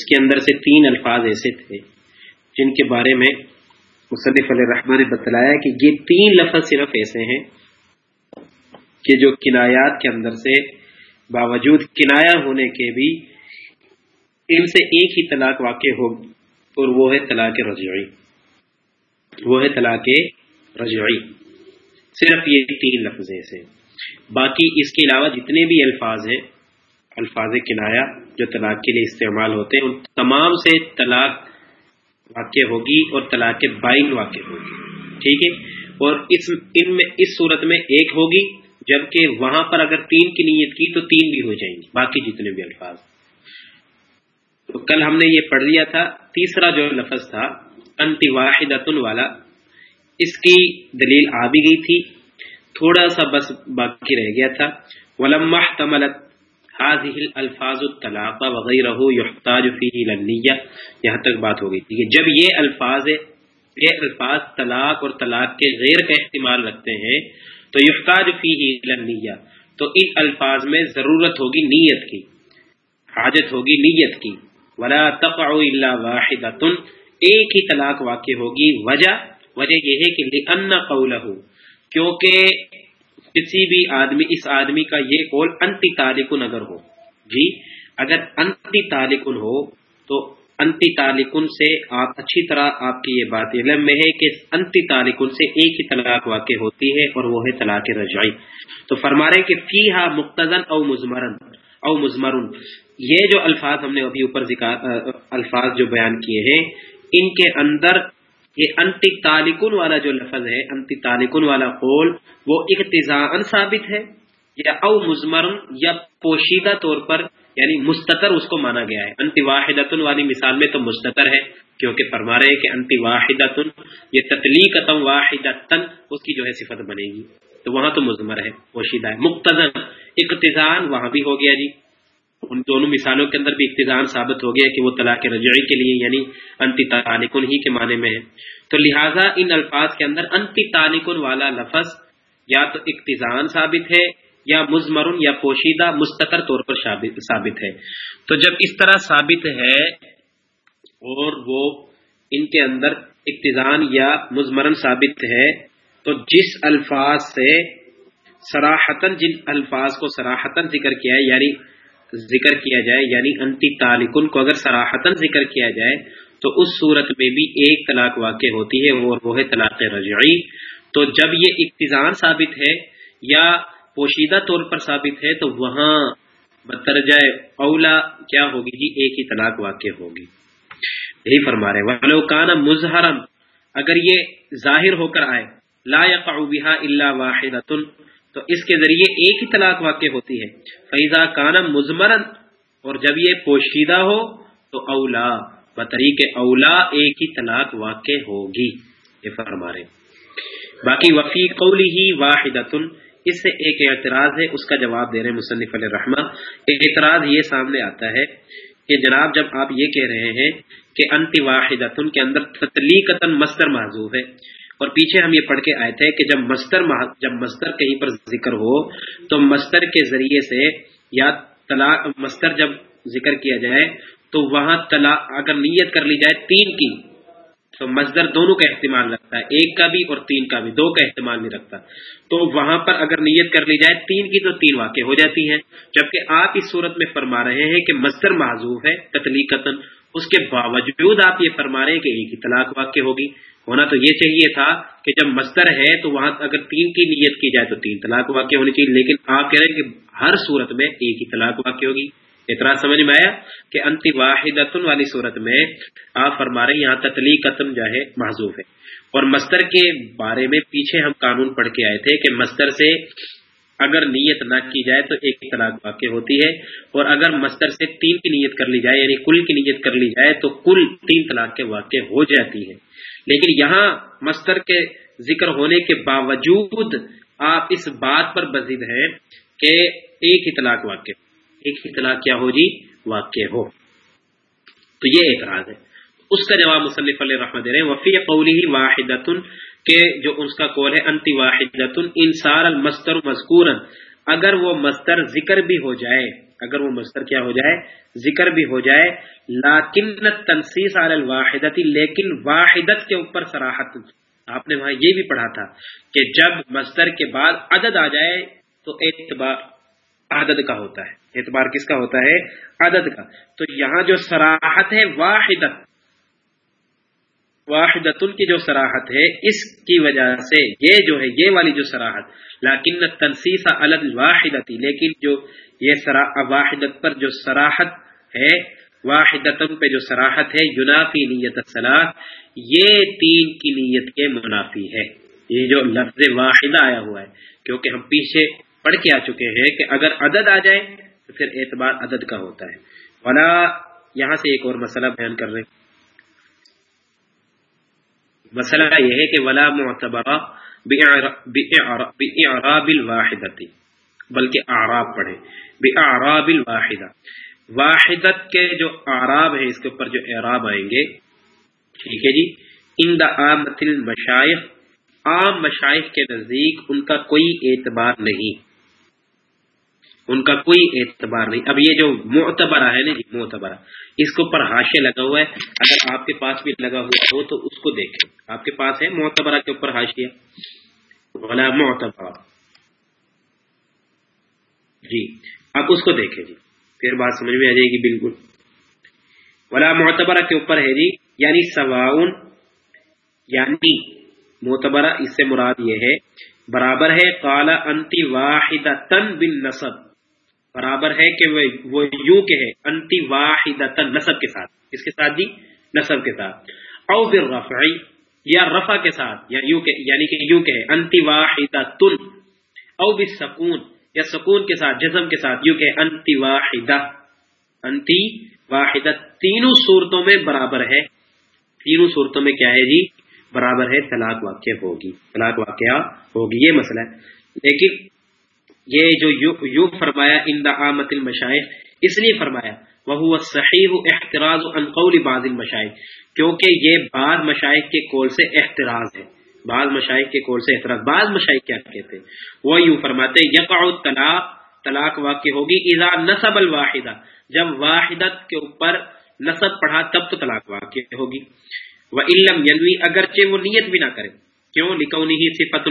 اس کے اندر سے تین الفاظ ایسے تھے جن کے بارے میں مصنف علیہ رحمان نے بتلایا کہ یہ تین لفظ صرف ایسے ہیں کہ جو کنایات کے اندر سے باوجود کنایا ہونے کے بھی ان سے ایک ہی طلاق واقع ہوگی اور وہ ہے طلاق رجوعی۔ وہ ہے طلاق رجوعی۔ صرف یہ تین لفظ ایسے۔ باقی اس کے علاوہ جتنے بھی الفاظ ہیں الفاظ کنایا جو طلاق کے لیے استعمال ہوتے ہیں، ان تمام سے طلاق واقع ہوگی اور طلاق بائن واقع ہوگی، ٹھیک ہے؟ اور اس ان میں، اس صورت میں ایک ہوگی، جبکہ وہاں پر اگر تین کی نیت کی تو تین بھی ہو جائیں گی، باقی جتنے بھی الفاظ۔ تو کل ہم نے یہ پڑھ لیا تھا، تیسرا جو لفظ تھا، انتی واحد والا، اس کی دلیل آ بھی گئی تھی، تھوڑا سا بس باقی رہ گیا تھا ولما تملت هذه الفاظ الطلاق وغیرہ يحتاج فيه الى یہاں تک بات ہو گئی تھی کہ جب یہ الفاظ یہ الفاظ طلاق اور طلاق کے غیر کا احتمال رکھتے ہیں تو یحتاج فيه الى تو ان الفاظ میں ضرورت ہوگی نیت کی، حاجت ہوگی نیت کی. ولا تقع الا واحده ایک ہی طلاق واقع ہوگی، وجہ وجہ یہ ہے کہ لئن قوله، کیونکہ کسی بھی آدمی، اس آدمی کا یہ قول انتی تالکن اگر ہو۔ جی اگر انتی تالکن ہو، تو انتی تالکن سے آپ اچھی طرح آپ کی یہ بات علم میں ہے کہ انتی تالکن سے ایک ہی طلاق واقع ہوتی ہے اور وہ ہے طلاق رجائی تو فرما رہے کہ فی ہا مختزن او مزمرن او مزمرن یہ جو الفاظ ہم نے ابھی اوپر الفاظ جو بیان کیے ہیں، ان کے اندر یہ انتی تالکن والا جو لفظ ہے انتی تالکن والا قول، وہ اقتضاء ثابت ہے یا او مزمر یا پوشیدہ طور پر یعنی مستطر اس کو مانا گیا ہے۔ انتی واحد والی مثال میں تو مستطر ہے، کیونکہ فرما رہے کہ انتی واحد یہ تتلیق واحد اس کی جو ہے صفت بنے گی۔ تو وہاں تو مزمر ہے، پوشیدہ ہے مقتضن اقتضان وہاں بھی ہو گیا جی۔ ان دونوں مثالوں کے اندر بھی اقتضان ثابت ہو گیا کہ وہ طلاق رجعی کے لیے یعنی انتی تعلقن ہی کے معنی میں ہے تو لہٰذا ان الفاظ کے اندر انتی تعلقن والا لفظ یا تو اقتضان ثابت ہے یا مزمرن یا پوشیدہ مستقر طور پر ثابت ہے۔ تو جب اس طرح ثابت ہے اور وہ ان کے اندر اقتضان یا مزمرن ثابت ہے، تو جس الفاظ سے سراہتن جن الفاظ کو سراہتن ذکر کیا ہے یعنی ذکر کیا جائے یعنی انتی تالکن کو اگر سراہتن ذکر کیا جائے، تو اس صورت میں بھی ایک طلاق واقع ہوتی ہے اور وہ ہے طلاق رجعی۔ تو جب یہ اقتضان ثابت ہے یا پوشیدہ طور پر ثابت ہے، تو وہاں بترجائے اولا کیا ہوگی؟ جی ایک ہی طلاق واقع ہوگی۔ یہی فرما رہے ولو کان مظہرم اگر یہ ظاہر ہو کر آئے، لا يقع بها الا واحدۃ تو اس کے ذریعے ایک ہی طلاق واقع ہوتی ہے۔ فیضا کانم مزمرن اور جب یہ پوشیدہ ہو، تو اولا، بطریق اولا ایک ہی طلاق واقع ہوگی۔ یہ فرما رہے باقی وفی قولی ہی واحد اس سے ایک اعتراض ہے، اس کا جواب دے رہے مصنف علیہ رحمٰ اعتراض یہ سامنے آتا ہے کہ جناب جب آپ یہ کہہ رہے ہیں کہ انتی واحد کے اندر تتلیقتاً مستر معذوف ہے اور پیچھے ہم یہ پڑھ کے آئے تھے کہ جب مستر جب مستر کہیں پر ذکر ہو تو مستر کے ذریعے سے یا طلاق مستر جب ذکر کیا جائے تو وہاں طلاق، اگر نیت کر لی جائے تین کی تو مزدر دونوں کا احتمال رکھتا ہے، ایک کا بھی اور تین کا بھی، دو کا احتمال نہیں رکھتا۔ تو وہاں پر اگر نیت کر لی جائے تین کی تو تین واقع ہو جاتی ہیں۔ جبکہ آپ اس صورت میں فرما رہے ہیں کہ مزدر معذوف ہے، قتلی قتل، اس کے باوجود آپ یہ فرما رہے ہیں کہ ایک ہی طلاق واقع ہوگی۔ ہونا تو یہ چاہیے تھا کہ جب مستر ہے تو وہاں اگر تین کی نیت کی جائے تو تین طلاق واقع ہونی چاہیے، لیکن آپ کہہ رہے ہیں کہ ہر صورت میں ایک ہی طلاق واقع ہوگی۔ اعتراض سمجھ میں آیا کہ انتی واحد والی صورت میں آپ فرما رہے ہیں، یہاں تتلی قتم جو ہے محضوف ہے۔ اور مستر کے بارے میں پیچھے ہم قانون پڑھ کے آئے تھے کہ مستر سے اگر نیت نہ کی جائے تو ایک طلاق واقع ہوتی ہے۔ اور اگر مستر سے تین کی نیت کر لی جائے یعنی کل کی نیت کر لی جائے، تو کل تین طلاق کے واقع ہو جاتی ہے۔ لیکن یہاں مستر کے ذکر ہونے کے باوجود آپ اس بات پر بزد ہیں کہ ایک ہی طلاق واقع ایک ہی طلاق کیا ہو جی؟ واقع ہو۔ تو یہ اعتراض ہے۔ اس کا جواب مصنف علیہ رحمت دے رہے ہیں۔ وفی قولی واحد کہ جو اس کا قول ہے، انتی واحد انصار المستر مذکور اگر وہ مستر ذکر بھی ہو جائے اگر وہ مستر کیا ہو جائے، ذکر بھی ہو جائے لاکن تنسیس الواحدتی لیکن واحدت کے اوپر سراحت آپ نے وہاں یہ بھی پڑھا تھا کہ جب مصدر کے بعد عدد آ جائے، تو اعتبار عدد کا ہوتا ہے۔ اعتبار کس کا ہوتا ہے؟ عدد کا۔ تو یہاں جو سراحت ہے، واحدت۔ واحدت کی جو سراحت ہے، اس کی وجہ سے یہ جو ہے، یہ والی جو سراحت لیکن تنسیس الگ واحدتی لیکن جو یہ واحدت پر جو سراحت ہے واحدتم پہ جو سراحت ہے، ینافی نیت صلاح یہ تین کی نیت کے منافی ہے۔ یہ جو لفظ واحدہ آیا ہوا ہے، کیونکہ ہم پیچھے پڑھ کے آ چکے ہیں کہ اگر عدد آ جائے، تو پھر اعتبار عدد کا ہوتا ہے۔ ولا، یہاں سے ایک اور مسئلہ بیان کر رہے مسئلہ یہ ہے کہ ولا معتبرہ الواحدتی، بلکہ اعراب پڑھے بآراب الواحدہ۔ واحدت کے جو آراب ہیں، اس کے اوپر جو اعراب آئیں گے، ٹھیک ہے جی؟ ان دا آمت المشائخ عام مشائق کے نزدیک ان کا کوئی اعتبار نہیں۔ ان کا کوئی اعتبار نہیں۔ اب یہ جو معتبرہ ہے نا جی معتبرہ۔ اس کے اوپر ہاشے لگا ہوا ہے۔ اگر آپ کے پاس بھی لگا ہوا ہو تو اس کو دیکھیں۔ آپ کے پاس ہے معتبرہ کے اوپر ہاشیا ولا معتبرہ۔ جی اب اس کو دیکھیں جی۔ پھر بات سمجھ میں آ جائے گی بالکل۔ ولا معتبرہ کے اوپر ہے جی یعنی سواؤن یعنی معتبرہ، اس سے مراد یہ ہے، برابر ہے کالا انتی واحد تن بن نصب برابر ہے کہ وہ یوں کہ ہے انتی واحد نصب کے ساتھ۔ اس کے ساتھ جی؟ نصب کے ساتھ۔ او بر رفعی یا رفع کے ساتھ، یا یوں کہ یعنی کہ یوں کہ ہے انتی واحد او بسکون یا سکون کے ساتھ جزم کے ساتھ، یوں کہ انتی واحدہ۔ انتی واحدہ۔ تینوں صورتوں میں برابر ہے۔ تینوں صورتوں میں کیا ہے جی؟ برابر ہے، طلاق واقع ہوگی۔ طلاق واقعہ ہوگی، یہ مسئلہ ہے۔ لیکن یہ جو یو فرمایا، ان آمت المشائق اس لیے فرمایا وہ صحیح احتراز عن قول بعض المشائق کیونکہ یہ بعض مشائق کے کول سے احتراز ہے۔ بعض مشائق کے کول سے احتراز۔ بعض مشائق کیا کہتے ہیں؟ وہ یوں فرماتے، یقع طلاق طلاق واقع ہوگی، اذا نصب الواحدہ جب واحدت کے اوپر نصب پڑھا، تب تو طلاق واقع ہوگی۔ وہ علم ینوی اگرچہ وہ نیت بھی نہ کرے۔ کیوں؟ لکھو نہیں صفت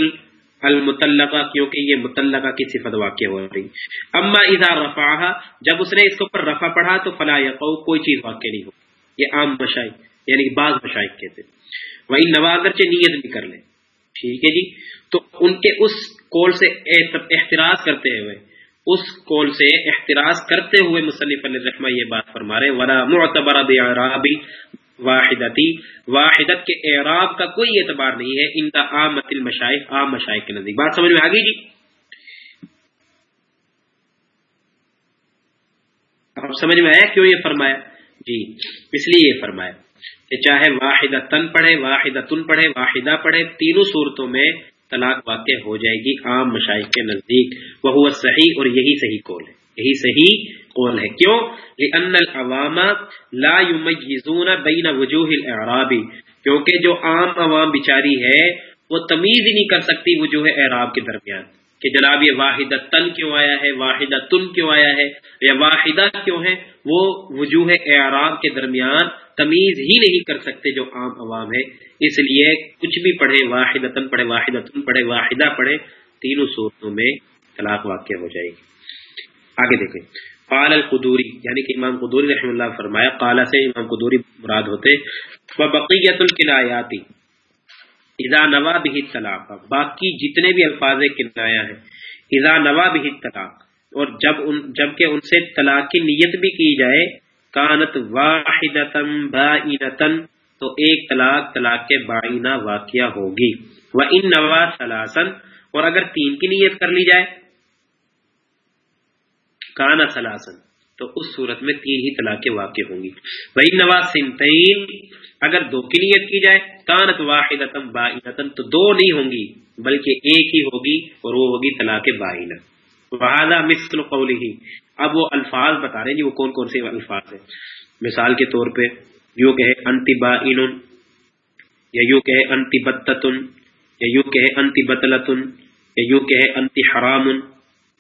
المطلقہ، کیونکہ یہ متعلقہ کی صفت واقع ہو رہی۔ اما اذا رفعہ جب اس نے اس کے اوپر رفع پڑھا تو فلا یقو کوئی چیز واقع نہیں ہو۔ یہ عام مشائق یعنی کہ بعض مشائق کہتے وہی نوا اگرچہ نیت بھی کر لیں۔ ٹھیک ہے جی؟ تو ان کے اس کول سے احتراز کرتے ہوئے، اس کول سے احتراز کرتے ہوئے مصنف علیہ رحمہ یہ بات فرما رہے ولا معتبر بعرابی واحدتی، واحدت کے اعراب کا کوئی اعتبار نہیں ہے، ان کا عام متل مشائق عام مشائق کے نزدیک۔ بات سمجھ میں آ گئی جی؟ اب سمجھ میں آیا کیوں یہ فرمایا؟ جی اس لیے یہ فرمایا کہ چاہے واحد تن پڑھے واحد تن پڑھے، واحدہ پڑھے، تینوں صورتوں میں طلاق واقع ہو جائے گی عام مشائق کے نزدیک۔ وہ صحیح اور یہی صحیح کول ہے۔ یہی صحیح قول ہے کیوں؟ لأن العوام لا يميزون بین وجوہ الاعرابی کیونکہ جو عام عوام بیچاری ہے، وہ تمیز ہی نہیں کر سکتی وجوہ اعراب کے درمیان۔ کہ جناب یہ واحدہ تن کیوں آیا ہے واحدہ تن کیوں آیا ہے، یا واحدہ کیوں ہے، وہ وجوہ اعراب کے درمیان تمیز ہی نہیں کر سکتے جو عام عوام ہے۔ اس لیے کچھ بھی پڑھے واحد تن پڑھے واحد تن پڑھے واحدہ پڑھے تینوں صورتوں میں طلاق واقع ہو جائے گی۔ آگے دیکھیں۔ قال القدوری یعنی کہ امام قدوری رحم اللہ فرمایا، قال سے امام قدوری مراد ہوتے وبقیت الکنایاتی، اذا نوا به الطلاق. باقی جتنے بھی الفاظ کنایا ہیں، اذا نوا به الطلاق، اور جب ان، جبکہ ان سے طلاق کی نیت بھی کی جائے، کانت واحدتن بائنتن تو ایک طلاق طلاق کے بائنہ واقعہ ہوگی۔ و ان نوا ثلاثن اور اگر تین کی نیت کر لی جائے کانا سلاسن تو اس صورت میں تین ہی طلاقیں واقع ہوں گی۔ وہی نواز سنتین اگر دو کی نیت کی جائے، کانت واحد تو دو نہیں ہوں گی، بلکہ ایک ہی ہوگی اور وہ ہوگی طلاق باعینہ وہذا مثل قوله۔ اب وہ الفاظ بتا رہے ہیں جی وہ کون کون سے الفاظ ہیں؟ مثال کے طور پہ، یوں کہ انتی بائن یا یوں کہ انتی بتتن، یا یوں کہ انتی بتلتن، یا یوں کہ انتی حرام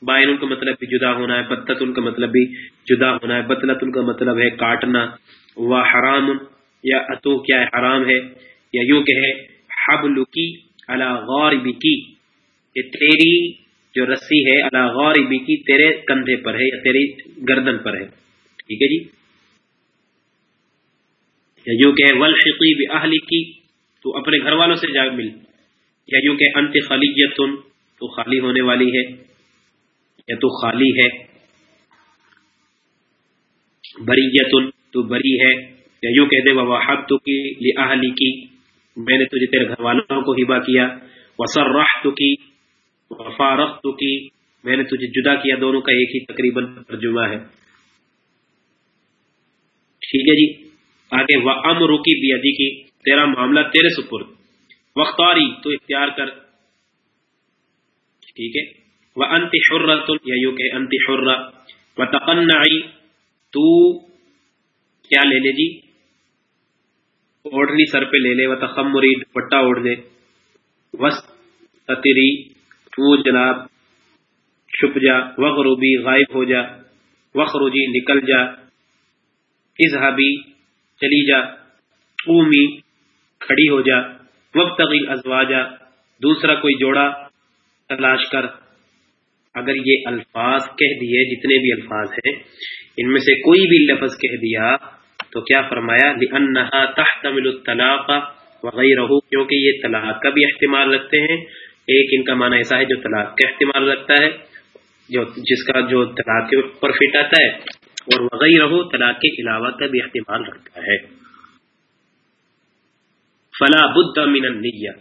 بائن کا مطلب بھی جدا ہونا ہے بدت ان کا مطلب بھی جدا ہونا ہے۔ بطلت ان کا مطلب ہے کاٹنا۔ و حرام، یا اتو کیا حرام ہے۔ یا یوں کہ حبل کی اللہ غور کی کہ تیری جو رسی ہے اللہ غور کی تیرے کندھے پر ہے یا تیری گردن پر ہے۔ ٹھیک ہے جی؟ یا یوں کہ ولشقی بھی کی تو اپنے گھر والوں سے جا مل۔ یا یوں کہ انت خلیتن، تو خالی ہونے والی ہے۔ یا تو خالی ہے، بریتن تو بری ہے، یا یوں کہہ دے وحب تو کی لی کی میں نے تجھے تیرے گھر والوں کو ہبا کیا وسر راہ تو کی وفارخ تو کی میں نے تجھے جدا کیا، دونوں کا ایک ہی تقریباً ترجمہ ہے۔ ٹھیک ہے جی آگے وہ ام روکی بیادی کی تیرا معاملہ تیرے سپرد۔ وختاری تو اختیار کر۔ ٹھیک ہے۔ وہ انت شرہ یا یوں کہ انت شرہ و تقنعی تو کیا لے لے جی؟ اوڑھنی سر پہ لے لے و تخمری دوپٹا اوڑھ دے وستتری، تو جناب، چھپ جا، وغروبی، غائب ہو جا وخروجی نکل جا. اظہبی چلی جا. قومی، کھڑی ہو جا. وقت ازواجا. دوسرا کوئی جوڑا، تلاش کر. اگر یہ الفاظ کہہ دیے، جتنے بھی الفاظ ہیں، ان میں سے کوئی بھی لفظ کہہ دیا تو کیا فرمایا؟ لأنها تحتمل الطلاق وغیرہ کیونکہ یہ طلاق کا بھی احتمال رکھتے ہیں۔ ایک ان کا معنی ایسا ہے جو طلاق کا احتمال رکھتا ہے، جو جس کا جو طلاق کے اوپر فٹ آتا ہے، اور وغیرہ طلاق کے علاوہ کا بھی احتمال رکھتا ہے۔ فلا بد من النیہ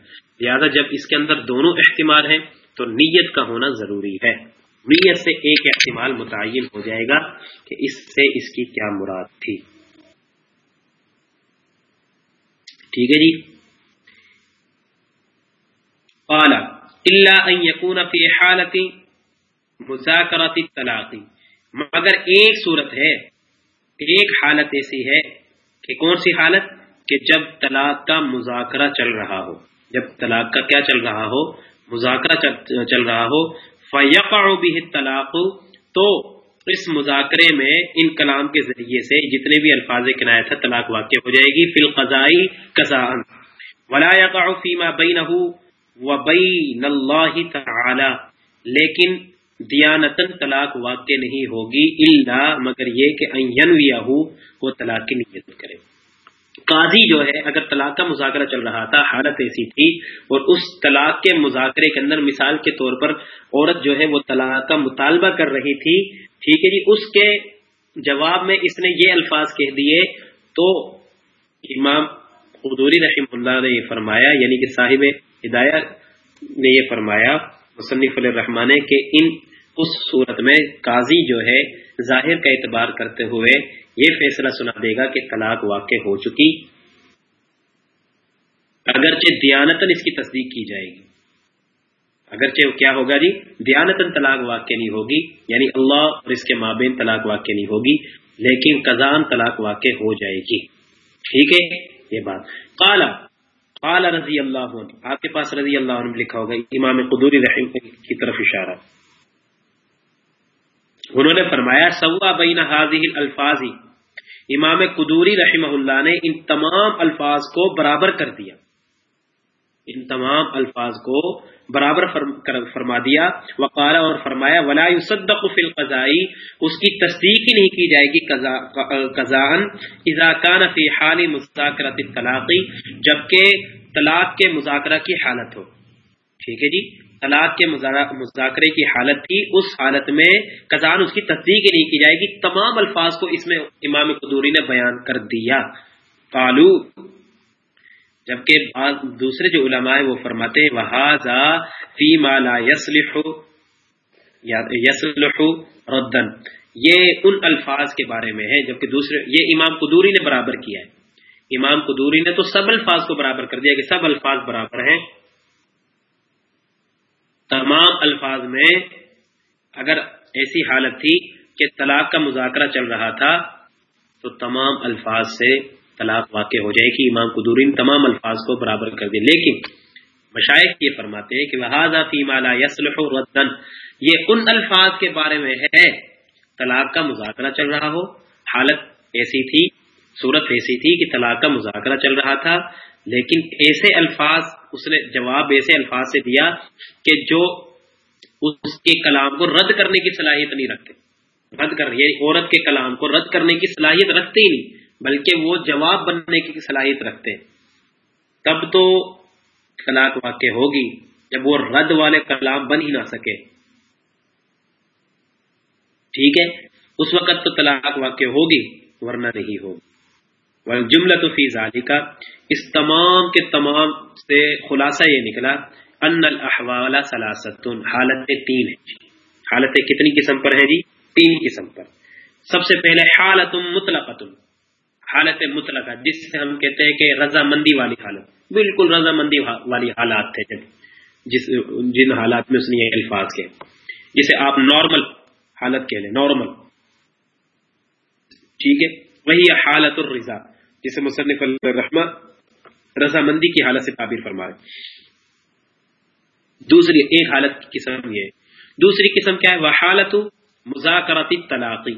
لہذا جب اس کے اندر دونوں احتمال ہیں تو نیت کا ہونا ضروری ہے۔ نیت سے ایک احتمال متعین ہو جائے گا کہ اس سے اس کی کیا مراد تھی۔ ٹھیک ہے جی؟ اعلی اللہ یقون فی حالت مذاکرات طلاقی مگر ایک صورت ہے، ایک حالت ایسی ہے کہ کون سی حالت؟ کہ جب طلاق کا مذاکرہ چل رہا ہو۔ جب طلاق کا کیا چل رہا ہو؟ مذاکرہ چل رہا ہو فیقع بھی طلاق تو اس مذاکرے میں ان کلام کے ذریعے سے جتنے بھی الفاظ کنایت ہے طلاق واقع ہو جائے گی، فی القضائی قزان ولا يقع فيما بينه وبين الله تعالی لیکن دیانتن طلاق واقع نہیں ہوگی، الا مگر یہ کہ ان ينويه وہ طلاق کی نیت کرے۔ قاضی جو ہے، اگر طلاق کا مذاکرہ چل رہا تھا، حالت ایسی تھی اور اس طلاق کے مذاکرے کے اندر مثال کے طور پر عورت جو ہے، وہ طلاق کا مطالبہ کر رہی تھی۔ ٹھیک ہے جی اس کے جواب میں اس نے یہ الفاظ کہہ دیے۔ تو امام قدوری رحم اللہ نے یہ فرمایا یعنی کہ صاحب ہدایت نے یہ فرمایا، مصنف الرحمان کہ ان اس صورت میں قاضی جو ہے، ظاہر کا اعتبار کرتے ہوئے یہ فیصلہ سنا دے گا کہ طلاق واقع ہو چکی۔ اگرچہ دیانتن اس کی تصدیق کی جائے گی۔ اگرچہ کیا ہوگا جی؟ دیانتن طلاق واقع نہیں ہوگی یعنی اللہ اور اس کے مابین طلاق واقع نہیں ہوگی، لیکن قزان طلاق واقع ہو جائے گی۔ ٹھیک ہے؟ یہ بات۔ کالا کالا رضی اللہ عنہ، آپ کے پاس رضی اللہ عنہ لکھا ہوگا، امام قدوری رحم کی طرف اشارہ۔ انہوں نے فرمایا، سوا بین حاضی الفاظی امام قدوری رحمہ اللہ نے ان تمام الفاظ کو برابر کر دیا۔ ان تمام الفاظ کو برابر فرما دیا۔ وقال اور فرمایا، ولا يصدق فی القضائی اس کی تصدیق ہی نہیں کی جائے گی قضاءن اذا كان فی حال مذاکرۃ الطلاق، جبکہ طلاق کے مذاکرہ کی حالت ہو۔ ٹھیک ہے جی؟ طلاق کے مذاکرے کی حالت تھی، اس حالت میں کزان اس کی تصدیق نہیں کی جائے گی، تمام الفاظ کو اس میں امام قدوری نے بیان کر دیا۔ کالو جبکہ دوسرے جو علماء ہیں وہ فرماتے ہیں وہذا فی مالا یسلح ردن یہ ان الفاظ کے بارے میں ہے جبکہ دوسرے، یہ امام قدوری نے برابر کیا ہے۔ امام قدوری نے تو سب الفاظ کو برابر کر دیا کہ سب الفاظ برابر ہیں۔ تمام الفاظ میں اگر ایسی حالت تھی کہ طلاق کا مذاکرہ چل رہا تھا، تو تمام الفاظ سے طلاق واقع ہو جائے گی۔ امام قدورین تمام الفاظ کو برابر کر دے لیکن مشائق یہ فرماتے ہیں کہ لہٰذا فی یسلح ردن یہ ان الفاظ کے بارے میں ہے۔ طلاق کا مذاکرہ چل رہا ہو۔ حالت ایسی تھی، صورت ایسی تھی کہ طلاق کا مذاکرہ چل رہا تھا۔ لیکن ایسے الفاظ اس نے جواب ایسے الفاظ سے دیا کہ جو اس کے کلام کو رد کرنے کی صلاحیت نہیں رکھتے۔ رد کر یعنی عورت کے کلام کو رد کرنے کی صلاحیت رکھتے ہی نہیں، بلکہ وہ جواب بننے کی صلاحیت رکھتے ہیں۔ تب تو طلاق واقع ہوگی جب وہ رد والے کلام بن ہی نہ سکے۔ ٹھیک ہے؟ اس وقت تو طلاق واقع ہوگی، ورنہ نہیں ہوگی۔ جملہ تو فی ذالی کا اس تمام کے تمام سے خلاصہ یہ نکلا ان الاحوال سلاست حالت تین ہے جی۔ حالت کتنی قسم پر ہے جی؟ تین قسم پر۔ سب سے پہلے حالت مطلق حالت مطلق جس سے ہم کہتے ہیں کہ رضامندی والی حالت۔ بالکل رضامندی والی حالات تھے۔ جب جس جن حالات میں اس نے یہ الفاظ کے جسے آپ نارمل حالت کہہ لیں نارمل ٹھیک ہے؟ وہی حالت الرضا، جسے مصنف الرحمہ رضامندی کی حالت سے تعبیر فرمائے۔ دوسری ایک حالت کی قسم یہ۔ دوسری قسم کیا ہے؟ وہ حالت مذاکراتی طلاقی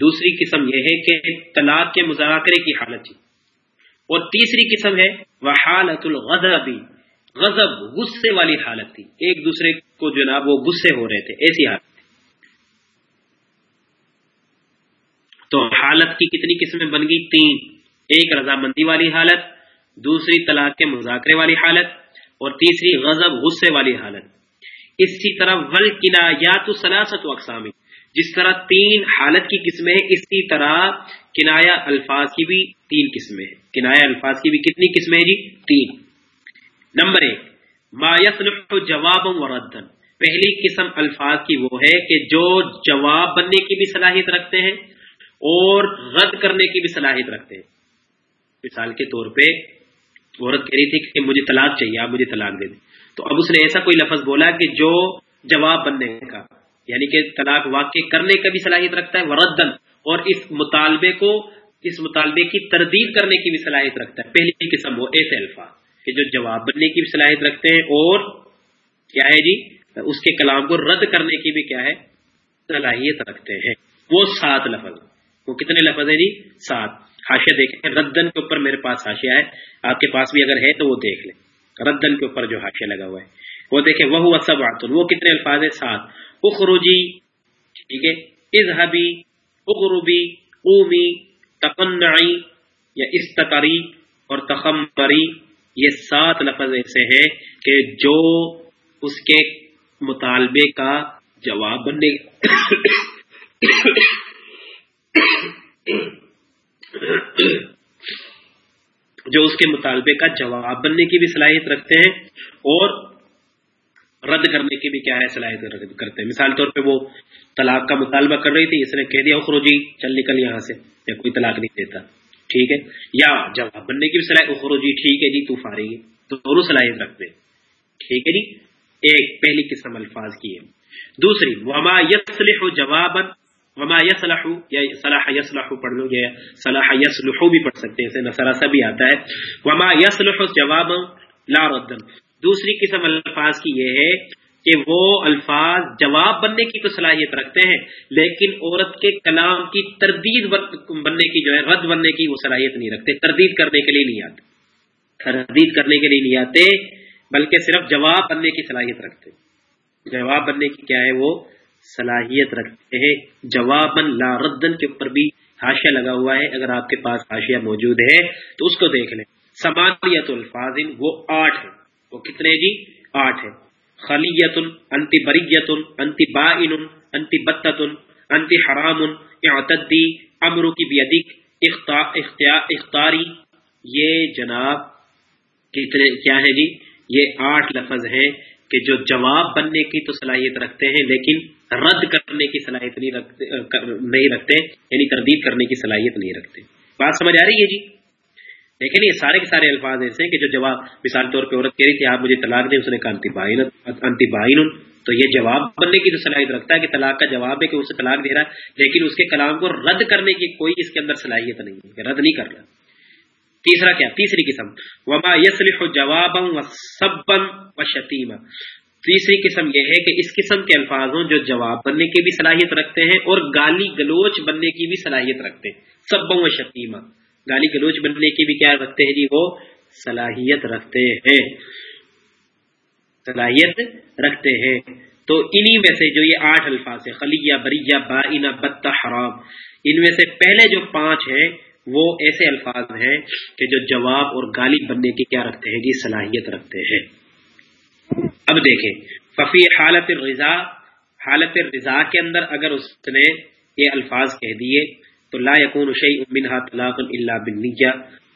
دوسری قسم یہ ہے کہ طلاق کے مذاکرے کی حالت تھی۔ اور تیسری قسم ہے وہ حالت الغضبی غضب، غصے والی حالت تھی۔ ایک دوسرے کو جناب وہ غصے ہو رہے تھے۔ ایسی حالت۔ تو حالت کی کتنی قسمیں بن گئی؟ تین۔ ایک رضامندی والی حالت، دوسری طلاق کے مذاکرے والی حالت، اور تیسری غضب، غصے والی حالت۔ اسی طرح ول کنایات سلاست و اقسامی جس طرح تین حالت کی قسمیں ہیں، اسی طرح کنایا الفاظ کی بھی تین قسمیں ہیں۔ کنایا الفاظ کی بھی کتنی قسمیں جی؟ تین۔ نمبر ایک، ما جواب و ردن پہلی قسم الفاظ کی وہ ہے کہ جو جواب بننے کی بھی صلاحیت رکھتے ہیں اور رد کرنے کی بھی صلاحیت رکھتے ہیں۔ مثال کے طور پہ عورت کہہ رہی تھی کہ مجھے طلاق چاہیے، آپ مجھے طلاق دے دیں۔ تو اب اس نے ایسا کوئی لفظ بولا کہ جو جواب بننے کا یعنی کہ طلاق واقع کرنے کا بھی صلاحیت رکھتا ہے وردن اور اس مطالبے کو، اس مطالبے کی تردید کرنے کی بھی صلاحیت رکھتا ہے۔ پہلی قسم وہ ایسے الفاظ کہ جو جواب بننے کی بھی صلاحیت رکھتے ہیں اور کیا ہے جی؟ اس کے کلام کو رد کرنے کی بھی کیا ہے؟ صلاحیت رکھتے ہیں۔ وہ سات لفظ۔ وہ کتنے لفظ ہیں جی؟ سات۔ حاشیہ دیکھیں، ردن کے اوپر میرے پاس حاشیہ ہے، آپ کے پاس بھی اگر ہے تو وہ دیکھ لیں۔ ردن کے اوپر جو حاشیہ لگا ہوا ہے، وہ دیکھیں وہ ہوا سب وہ کتنے الفاظ ہیں؟ سات۔ اخروجی ٹھیک ہے اظہبی اغروبی اومی، تقنعی یا استقری اور تخمری۔ یہ سات لفظ ایسے ہیں کہ جو اس کے مطالبے کا جواب بننے جو اس کے مطالبے کا جواب بننے کی بھی صلاحیت رکھتے ہیں اور رد کرنے کی بھی کیا ہے صلاحیت کرتے ہیں۔ مثال طور پہ وہ طلاق کا مطالبہ کر رہی تھی، اس نے کہہ دیا اخروجی چل نکل یہاں سے۔ یا کوئی طلاق نہیں دیتا۔ ٹھیک ہے؟ یا جواب بننے کی بھی صلاحیت اخروجی ٹھیک ہے جی تو فارغ تو دونوں صلاحیت رکھتے ہیں۔ ٹھیک ہے جی؟ ایک پہلی قسم الفاظ کی ہے۔ دوسری، وما یسلح جوابا وما یسلح یا صلاح یسلح پڑھ لو یا صلاح یسلح بھی پڑھ سکتے ہیں، اسے بھی آتا ہے۔ وما یسلح جوابا لا ردن دوسری قسم الفاظ کی یہ ہے کہ وہ الفاظ جواب بننے کی تو صلاحیت رکھتے ہیں، لیکن عورت کے کلام کی تردید بننے کی جو ہے، رد بننے کی وہ صلاحیت نہیں رکھتے، تردید کرنے کے لیے نہیں آتے۔ تردید کرنے کے لیے نہیں آتے، بلکہ صرف جواب بننے کی صلاحیت رکھتے۔ جواب بننے کی کیا ہے وہ؟ صلاحیت رکھتے ہیں۔ جواب لا ردن کے اوپر بھی حاشیہ لگا ہوا ہے۔ اگر آپ کے پاس حاشیہ موجود ہے تو اس کو دیکھ لیں۔ سماعت الفاظ وہ آٹھ ہیں۔ وہ کتنے جی؟ آٹھ ہے خلیت انتی بریت انتی بائن انتی بتتن انتی حرام اعتدی امرو کی بیدک اختاری۔ یہ جناب کتنے کیا ہے جی؟ یہ آٹھ لفظ ہیں۔ کہ جو جواب بننے کی تو صلاحیت رکھتے ہیں، لیکن رد کرنے کی صلاحیت نہیں رکھتے نہیں رکھتے یعنی تردید کرنے کی صلاحیت نہیں رکھتے۔ بات سمجھ آ رہی ہے جی؟ لیکن یہ سارے کے سارے الفاظ ایسے ہیں کہ جو جواب، مثال طور پہ عورت کہہ رہی تھی، آپ مجھے طلاق دیں، اس نے کہا، انتی بائن تو یہ جواب بننے کی تو صلاحیت رکھتا ہے کہ طلاق کا جواب ہے کہ اسے طلاق دے رہا ہے، لیکن اس کے کلام کو رد کرنے کی کوئی اس کے اندر صلاحیت نہیں ہے رد نہیں کر رہا۔ تیسرا کیا؟ تیسری قسم۔ وبا یسلح جواب و سبن و شتیمہ تیسری قسم یہ ہے کہ اس قسم کے الفاظوں جو جواب بننے کی بھی صلاحیت رکھتے ہیں اور گالی گلوچ بننے کی بھی صلاحیت رکھتے ہیں۔ سب و شتیمہ گالی گلوچ بننے کی بھی کیا رکھتے ہیں جی؟ وہ صلاحیت رکھتے ہیں۔ صلاحیت رکھتے ہیں۔ تو انہی میں سے جو یہ آٹھ الفاظ ہیں، خلیہ، بریہ بائنا بت حرام، ان میں سے پہلے جو پانچ ہیں وہ ایسے الفاظ ہیں کہ جو جواب اور گالی بننے کی کیا رکھتے ہیں جی صلاحیت رکھتے ہیں۔ اب دیکھیں، ففی حالت رضا حالت رضا کے اندر اگر اس نے یہ الفاض کہہ دیے، تو لا یقون شعی منہا طلاق اللہ بن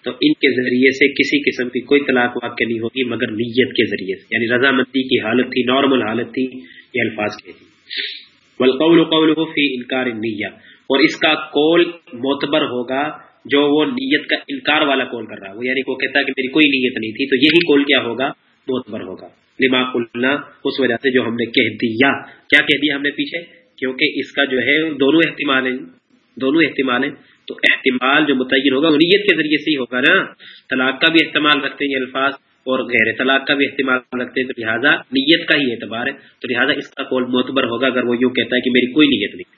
تو ان کے ذریعے سے کسی قسم کی کوئی طلاق واقع نہیں ہوگی، مگر نیت کے ذریعے سے۔ یعنی رضامندی کی حالت تھی، نارمل حالت تھی، یہ الفاظ کہہ دی والقول قول فی انکار نیہ اور اس کا قول معتبر ہوگا جو وہ نیت کا انکار والا کول کر رہا ہے؟ وہ یعنی وہ کہتا ہے کہ میری کوئی نیت نہیں تھی، تو یہی کول کیا ہوگا؟ معتبر ہوگا۔ لما قلنا، اس وجہ سے جو ہم نے کہہ دیا۔ کیا کہہ دیا ہم نے پیچھے؟ کیونکہ اس کا جو ہے، دونوں احتمال ہیں، دونوں احتمال ہیں۔ تو احتمال جو متعین ہوگا، وہ نیت کے ذریعے سے ہی ہوگا نا۔ طلاق کا بھی احتمال رکھتے ہیں یہ الفاظ، اور غیر طلاق کا بھی احتمال رکھتے ہیں۔ تو لہٰذا نیت کا ہی اعتبار ہے۔ تو لہٰذا اس کا قول معتبر ہوگا اگر وہ یوں کہتا ہے کہ میری کوئی نیت نہیں۔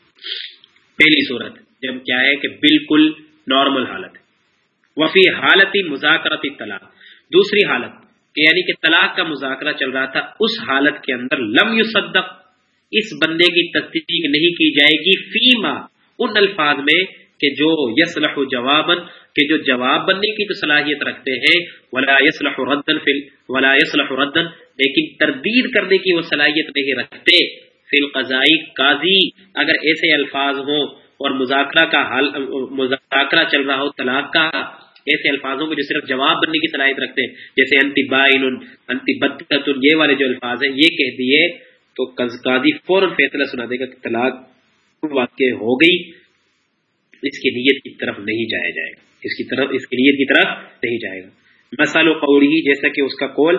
پہلی صورت، جب کیا ہے کہ بالکل نارمل حالت ہے۔ وفی حالتی مذاکرتی طلاق۔ دوسری حالت کہ یعنی کہ طلاق کا مذاکرہ چل رہا تھا، اس حالت کے اندر لم یصدق، اس بندے کی تصدیق نہیں کی جائے گی فیما، ان الفاظ میں کہ جو یسلح جوابن کہ جو جواب بننے کی تو صلاحیت رکھتے ہیں، ولا یسلح ردن فل ولا یسلح ردن لیکن تردید کرنے کی وہ صلاحیت نہیں رکھتے۔ فی القضائی قاضی، اگر ایسے الفاظ ہوں اور مذاکرہ کا حال مذاکرہ چل رہا ہو، طلاق کا، ایسے الفاظوں کو جو صرف جواب بننے کی صلاحیت رکھتے ہیں، جیسے انتی بائن انتی یہ والے جو الفاظ ہیں، یہ کہہ دیے تو قاضی فوراً فیصلہ سنا دے گا کہ طلاق واقع ہو گئی، اس کی نیت کی طرف نہیں جایا جائے گا۔ اس کی طرف اس کی نیت کی طرف نہیں جائے گا۔ مسال و قوڑی جیسا کہ اس کا قول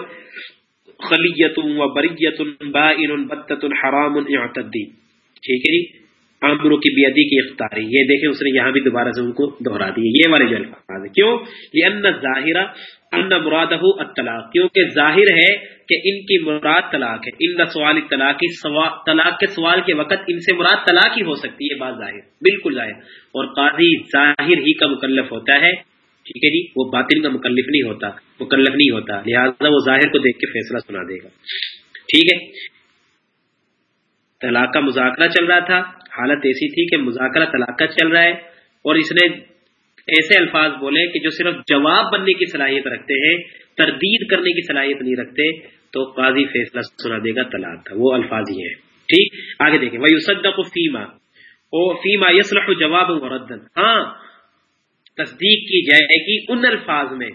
خلیت و بریت بائن بتت حرام ٹھیک ہے جی؟ امروں کی بیدی کی اختاری یہ دیکھیں، اس نے یہاں بھی دوبارہ سے ان کو دہرا دی یہ والے جو الفاظ ہے کیوں؟ یہ ظاہرہ ان مراد الطلاق۔ کیونکہ ظاہر ہے کہ ان کی مراد طلاق ہے۔ ان سوال طلاق طلاق کے سوال کے وقت ان سے مراد طلاق ہی ہو سکتی ہے بات ظاہر، بالکل ظاہر۔ اور قاضی ظاہر ہی کا مکلف ہوتا ہے۔ ٹھیک ہے جی وہ باطن کا مکلف نہیں ہوتا، مکلف نہیں ہوتا۔ لہٰذا وہ ظاہر کو دیکھ کے فیصلہ سنا دے گا۔ ٹھیک ہے؟ طلاق کا مذاکرہ چل رہا تھا۔ حالت ایسی تھی کہ مذاکرہ طلاق کا چل رہا ہے اور اس نے ایسے الفاظ بولے کہ جو صرف جواب بننے کی صلاحیت رکھتے ہیں، تردید کرنے کی صلاحیت نہیں رکھتے، تو قاضی فیصلہ سنا دے گا طلاق کا۔ وہ الفاظ ہی ہیں۔ ٹھیک؟ آگے دیکھیں۔ وہ یوسد فیما او فیما یسلح جواب مردن ہاں تصدیق کی جائے گی ان الفاظ میں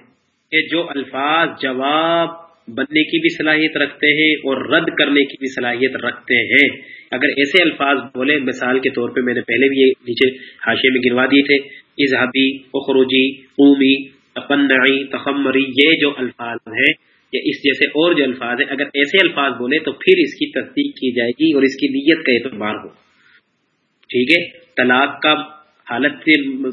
کہ جو الفاظ جواب بننے کی بھی صلاحیت رکھتے ہیں اور رد کرنے کی بھی صلاحیت رکھتے ہیں۔ اگر ایسے الفاظ بولے، مثال کے طور پہ میں نے پہلے بھی یہ نیچے حاشے میں گنوا دیے تھے اظہبی اخروجی قومی تپنعی تخمری، یہ جو الفاظ ہیں، یا اس جیسے اور جو الفاظ ہیں، اگر ایسے الفاظ بولے تو پھر اس کی تصدیق کی جائے گی اور اس کی نیت کا اعتبار ہو۔ ٹھیک ہے؟ طلاق کا حالت،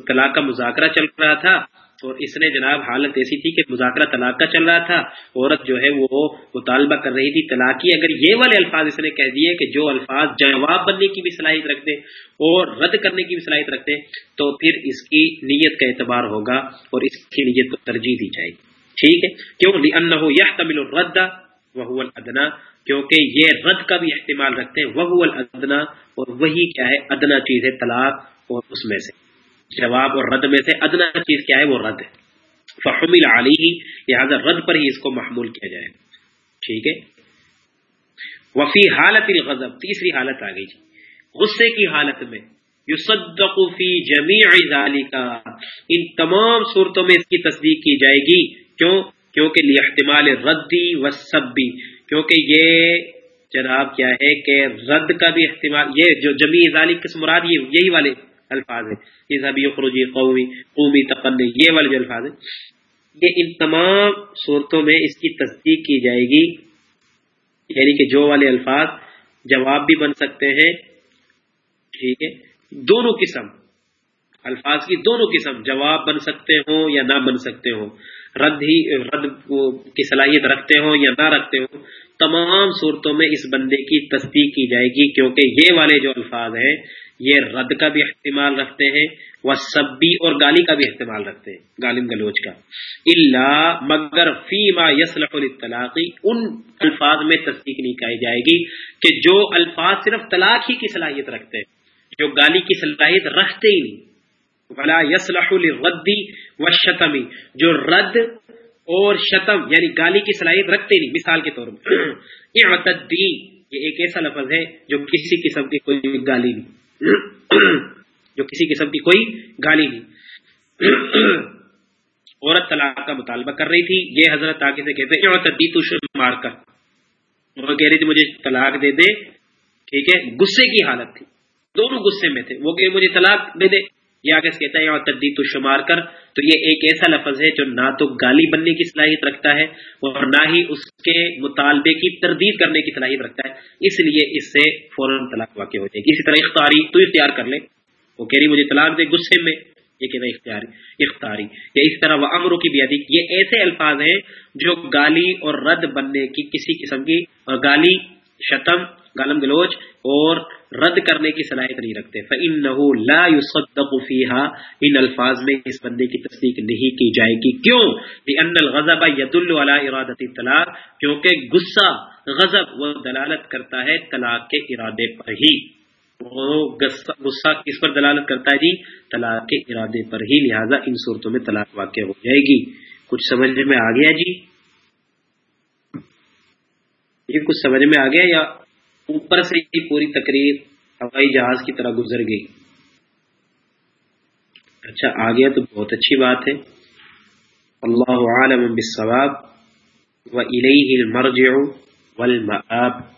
طلاق کا مذاکرہ چل رہا تھا۔ اور اس نے جناب حالت ایسی تھی کہ مذاکرہ طلاق کا چل رہا تھا۔ عورت جو ہے وہ مطالبہ کر رہی تھی طلاق کی اگر یہ والے الفاظ اس نے کہہ دیے کہ جو الفاظ جواب بننے کی بھی صلاحیت رکھتے اور رد کرنے کی بھی صلاحیت رکھتے، تو پھر اس کی نیت کا اعتبار ہوگا اور اس کی نیت کو ترجیح دی جائے گی۔ ٹھیک ہے؟ کیوں؟ ہو یہ تمل الرد وہ ادنا کیونکہ یہ رد کا بھی احتمال رکھتے ہیں۔ وہ الدنا اور وہی کیا ہے؟ ادنا چیز ہے طلاق اور اس میں سے۔ جواب اور رد میں سے ادنا چیز کیا ہے؟ وہ رد ہے۔ فہم علی ہی لہٰذا رد پر ہی اس کو محمول کیا جائے۔ ٹھیک ہے؟ وفی حالت الغضب، تیسری حالت آ گئی جی۔ غصے کی حالت میں یصدق فی جمیع ذالک ان تمام صورتوں میں اس کی تصدیق کی جائے گی۔ کیوں؟ کیونکہ احتمال ردی و سبی کیونکہ یہ جناب کیا ہے کہ رد کا بھی احتمال، یہ جو جمی ذالک کس مراد یہ یہی والے الفاظ ہیں۔ خروجی قومی قومی تقنی یہ والے جو الفاظ ہیں۔ یہ ان تمام صورتوں میں اس کی تصدیق کی جائے گی۔ یعنی کہ جو والے الفاظ جواب بھی بن سکتے ہیں۔ ٹھیک ہے۔ دونوں قسم۔ الفاظ کی دونوں قسم جواب بن سکتے ہوں یا نہ بن سکتے ہوں۔ رد ہی، رد کی صلاحیت رکھتے ہوں یا نہ رکھتے ہوں۔ تمام صورتوں میں اس بندے کی تصدیق کی جائے گی کیونکہ یہ والے جو الفاظ ہیں یہ رد کا بھی احتمال رکھتے ہیں، وہ سبی اور گالی کا بھی احتمال رکھتے ہیں غالم گلوچ کا۔ اللہ مگر فی ما یسلح الطلاقی ان الفاظ میں تصدیق نہیں کہی جائے گی کہ جو الفاظ صرف طلاق ہی کی صلاحیت رکھتے ہیں، جو گالی کی صلاحیت رکھتے ہی نہیں۔ بلا یسلح الردی و شتمی جو رد اور شتم یعنی گالی کی صلاحیت رکھتے نہیں، مثال کے طور پر۔ یہ ایک ایسا لفظ ہے جو کسی قسم کی کوئی گالی نہیں۔ جو کسی قسم کی کوئی گالی نہیں۔ عورت طلاق کا مطالبہ کر رہی تھی۔ یہ حضرت آگے سے کہتے ہیں مار کر۔ وہ کہہ رہی تھی، مجھے طلاق دے دے۔ ٹھیک ہے، غصے کی حالت تھی۔ دونوں غصے میں تھے۔ وہ کہ مجھے طلاق دے دے۔ یہ آگے کہتا ہے اور تدید تو شمار کر۔ تو یہ ایک ایسا لفظ ہے جو نہ تو گالی بننے کی صلاحیت رکھتا ہے اور نہ ہی اس کے مطالبے کی تردید کرنے کی صلاحیت رکھتا ہے۔ اس لیے اس سے فوراً طلاق واقع ہو جائے گی۔ اسی طرح اختاری تو اختیار کر لے وہ کہہ رہی مجھے طلاق دے غصے میں۔ یہ کہتا ہے اختیاری یا اس طرح وہ امروں کی بیادی یہ ایسے الفاظ ہیں جو گالی اور رد بننے کی کسی قسم کی، اور گالی، شتم، گالم گلوچ اور رد کرنے کی صلاحیت نہیں رکھتے۔ فَإِنَّهُ لَا يُصَدَّقُ فِيهَا۔ ان الفاظ میں اس بندے کی تصدیق نہیں کی جائے گی۔ کیوں؟ لِأَنَّ الْغَضَبَ يَدُلُّ عَلَى إِرَادَةِ الطلاق۔ کیونکہ غصہ، غضب وہ دلالت کرتا ہے طلاق کے ارادے پر ہی۔ وہ غصہ کس پر دلالت کرتا ہے جی؟ طلاق کے ارادے پر ہی۔ لہذا ان صورتوں میں طلاق واقع ہو جائے گی۔ کچھ سمجھ میں آ گیا جی؟ یہ کچھ سمجھ میں آ گیا یا اوپر سے یہ پوری تقریر ہوائی جہاز کی طرح گزر گئی۔ اچھا آ گیا تو بہت اچھی بات ہے۔ اللہ عالم بالصواب و المرجع والمآب۔